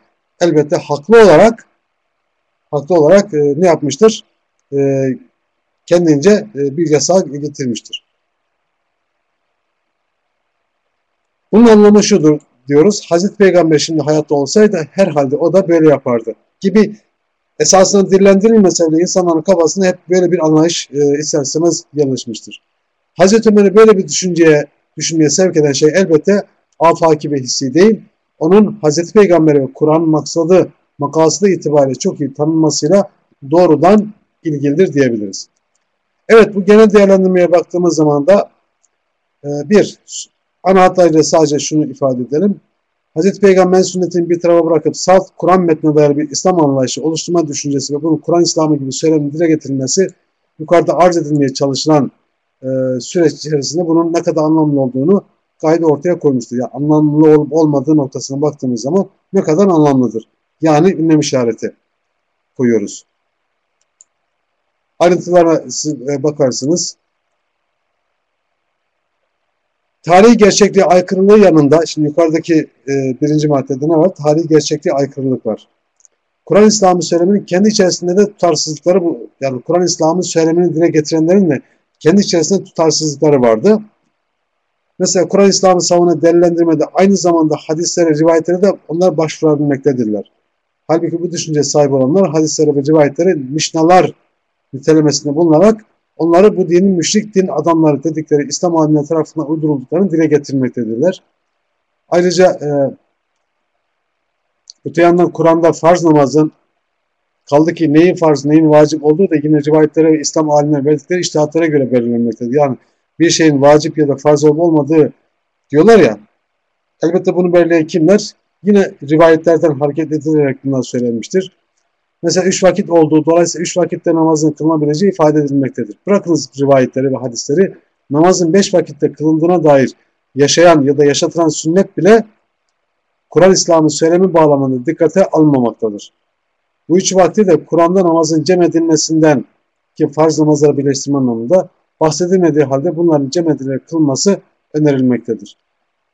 elbette haklı olarak haklı olarak e, ne yapmıştır? E, kendince e, bir yasağı getirmiştir. Bunun anlamı şudur diyoruz. Hazreti Peygamber şimdi hayatta olsaydı herhalde o da böyle yapardı gibi esasında dillendirilmese bile insanların kafasında hep böyle bir anlayış e, ister istemez yerleşmiştir. Hazreti Ömer'i böyle bir düşünceye düşünmeye sevk eden şey elbette afaki bir hissi değil. Onun Hazreti Peygamber'e ve Kur'an'ın maksadı, makasıdı itibariyle çok iyi tanınmasıyla doğrudan ilgilidir diyebiliriz. Evet bu genel değerlendirmeye baktığımız zaman da e, bir, ana hatlarıyla sadece şunu ifade edelim. Hz. Peygamber sünnetini bir tarafa bırakıp salt Kur'an metnine dair bir İslam anlayışı oluşturma düşüncesi ve bunun Kur'an İslamı gibi söylemin dile getirilmesi yukarıda arz edilmeye çalışılan e, süreç içerisinde bunun ne kadar anlamlı olduğunu gayet ortaya koymuştur. Yani anlamlı olup olmadığı noktasına baktığımız zaman ne kadar anlamlıdır. Yani ünlem işareti koyuyoruz. Ayrıntılara e, bakarsınız. Tarihi gerçekliğe aykırılığı yanında, şimdi yukarıdaki e, birinci maddede ne var? Tarihi gerçekliğe aykırılık var. Kur'an İslam'ı söylemenin kendi içerisinde de tutarsızlıkları bu. Yani Kur'an İslam'ı söylemini dile getirenlerin de kendi içerisinde tutarsızlıkları vardı. Mesela Kur'an İslam'ı savuna delillendirmede aynı zamanda hadislere, rivayetlere de onlar başvurabilmektedirler. Halbuki bu düşünce sahip olanlar hadislere ve rivayetlere mişnalar nitelemesinde bulunarak onları bu dinin müşrik din adamları dedikleri İslam alimleri tarafından uydurulduklarını dile getirmektedirler. Ayrıca e, öte yandan Kur'an'da farz namazın kaldı ki neyin farz neyin vacip olduğu da yine rivayetlere ve İslam alimleri verdikleri iştihatlara göre belirlenmektedir. Yani bir şeyin vacip ya da farz olup olmadığı diyorlar ya elbette bunu belirleyen kimler? Yine rivayetlerden hareket edilerek bunlar söylenmiştir. Mesela üç vakit olduğu dolayısıyla üç vakitte namazın kılınabileceği ifade edilmektedir. Bırakınız rivayetleri ve hadisleri namazın beş vakitte kılındığına dair yaşayan ya da yaşatılan sünnet bile Kur'an İslam'ın söylemi bağlamında dikkate alınmamaktadır. Bu üç vakti de Kur'an'da namazın cem edilmesinden ki farz namazları birleştirme anlamında bahsedilmediği halde bunların cem edilerek kılınması önerilmektedir.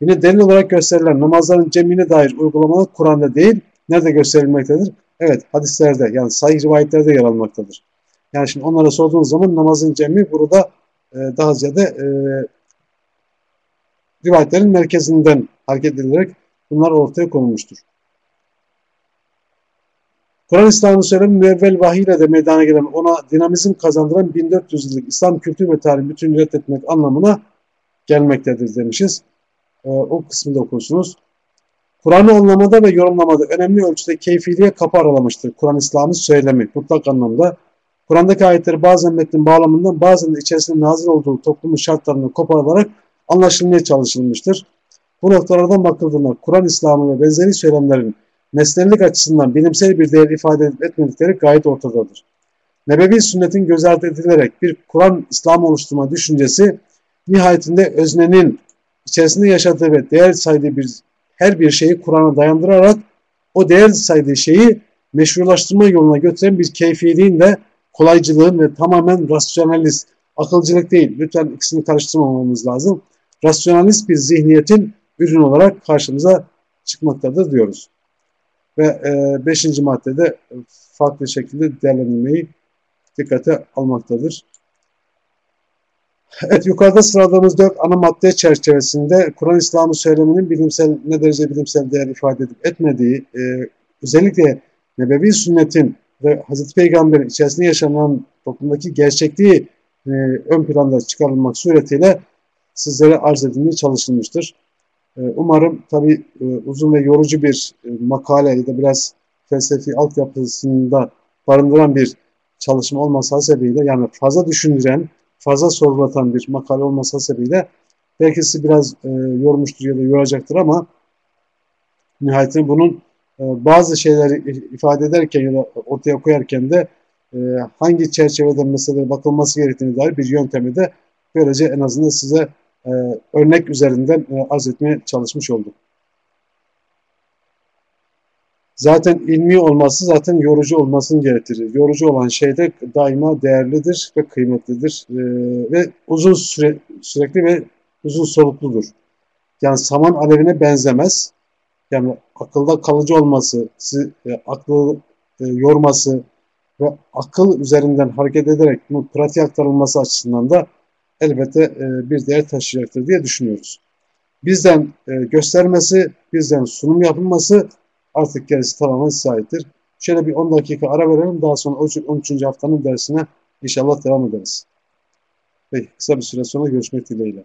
Yine delil olarak gösterilen namazların cemine dair uygulamalar Kur'an'da değil, nerede gösterilmektedir? Evet, hadislerde yani sahih rivayetlerde yer almaktadır. Yani şimdi onlara sorduğunuz zaman namazın cemi burada e, daha ziyade e, rivayetlerin merkezinden hareket edilerek bunlar ortaya konulmuştur. Kur'an İslam'ı söylemi müevvel vahiy ile de meydana gelen ona dinamizm kazandıran 1400 yıllık İslam kültür ve tarihi bütün reddetmek anlamına gelmektedir demişiz. Ee, o kısmı da okursunuz. Kur'an'ı anlamada ve yorumlamada önemli ölçüde keyfiliğe kapı aralamıştır. Kur'an İslam'ı söylemi mutlak anlamda. Kur'an'daki ayetleri bazen metnin bağlamından bazen de içerisinde nazil olduğu toplumun şartlarını koparılarak anlaşılmaya çalışılmıştır. Bu noktalardan bakıldığında Kur'an İslam'ı ve benzeri söylemlerin nesnellik açısından bilimsel bir değer ifade edip etmedikleri gayet ortadadır. Nebevi sünnetin göz ardı edilerek bir Kur'an İslam oluşturma düşüncesi nihayetinde öznenin içerisinde yaşadığı ve değer saydığı bir her bir şeyi Kur'an'a dayandırarak o değer saydığı şeyi meşrulaştırma yoluna götüren bir keyfiliğin de kolaycılığın ve tamamen rasyonalist, akılcılık değil, lütfen ikisini karıştırmamamız lazım. Rasyonalist bir zihniyetin ürün olarak karşımıza çıkmaktadır diyoruz. Ve e, beşinci maddede farklı şekilde değerlendirmeyi dikkate almaktadır. Evet yukarıda sıraladığımız dört ana madde çerçevesinde Kur'an İslam'ı söyleminin bilimsel ne derece bilimsel değer ifade edip etmediği, e, özellikle Nebevi sünnetin ve Hazreti Peygamber'in içerisinde yaşanan toplumdaki gerçekliği e, ön planda çıkarılmak suretiyle sizlere arz edilmeye çalışılmıştır. E, umarım tabi e, uzun ve yorucu bir e, makale ya da biraz felsefi altyapısında barındıran bir çalışma olması hasebiyle yani fazla düşündüren, fazla sorgulatan bir makale olması hasebiyle belki sizi biraz e, yormuştur ya da yoracaktır ama nihayetinde bunun e, bazı şeyleri ifade ederken ya da ortaya koyarken de e, hangi çerçevede meselelere bakılması gerektiğini dair bir yöntemi de böylece en azından size e, örnek üzerinden arz etmeye çalışmış olduk. Zaten ilmi olması zaten yorucu olmasını gerektirir. Yorucu olan şey de daima değerlidir ve kıymetlidir ve uzun süre, sürekli ve uzun solukludur. Yani saman alevine benzemez yani akılda kalıcı olması, sizi e, aklı e, yorması ve akıl üzerinden hareket ederek bu pratik aktarılması açısından da elbette e, bir değer taşıyacaktır diye düşünüyoruz. Bizden e, göstermesi, bizden sunum yapılması artık gerisi tamamen sahiptir. Şöyle bir 10 dakika ara verelim. Daha sonra 13. haftanın dersine inşallah devam ederiz. Peki kısa bir süre sonra görüşmek dileğiyle.